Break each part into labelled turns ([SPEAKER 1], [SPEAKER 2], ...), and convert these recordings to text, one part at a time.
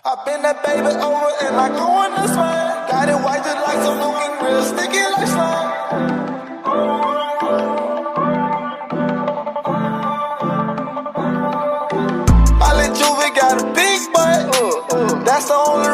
[SPEAKER 1] I've been that baby over and I go on this way. Got it white just like some looking real sticky like slime. Molly Juvie got a big butt. Uh, uh. That's the only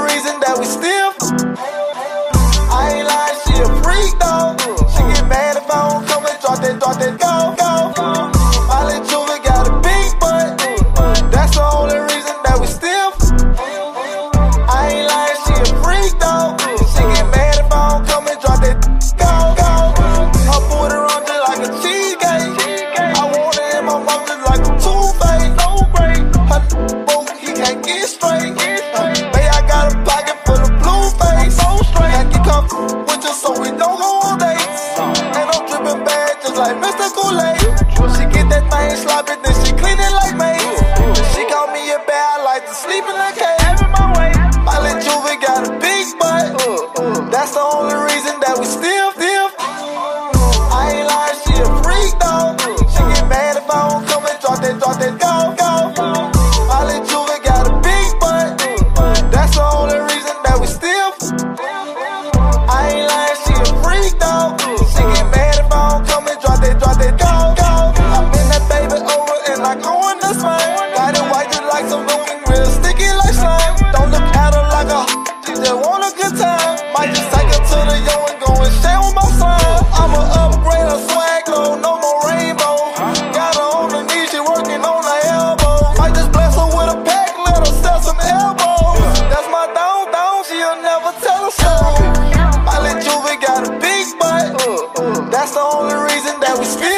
[SPEAKER 1] That's the only reason that we spin.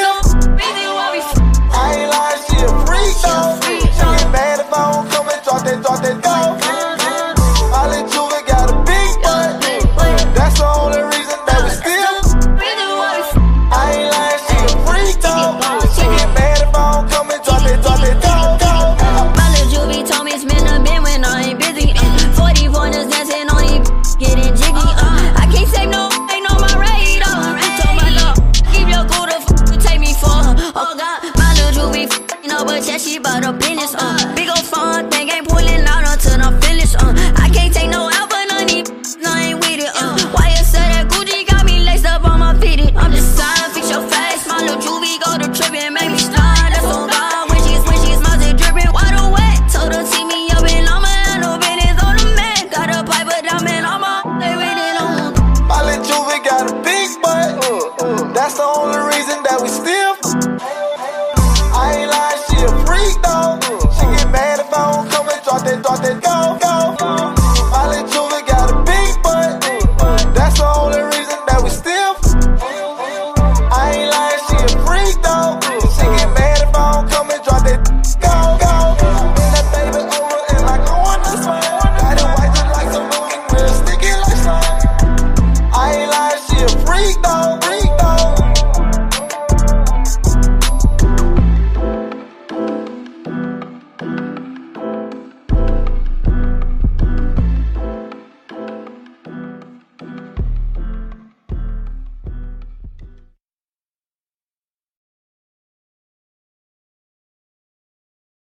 [SPEAKER 1] that she bought up in.
[SPEAKER 2] Uh,